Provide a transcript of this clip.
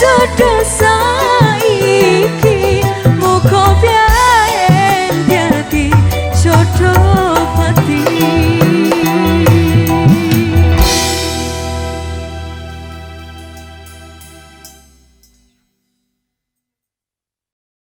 ছোট সা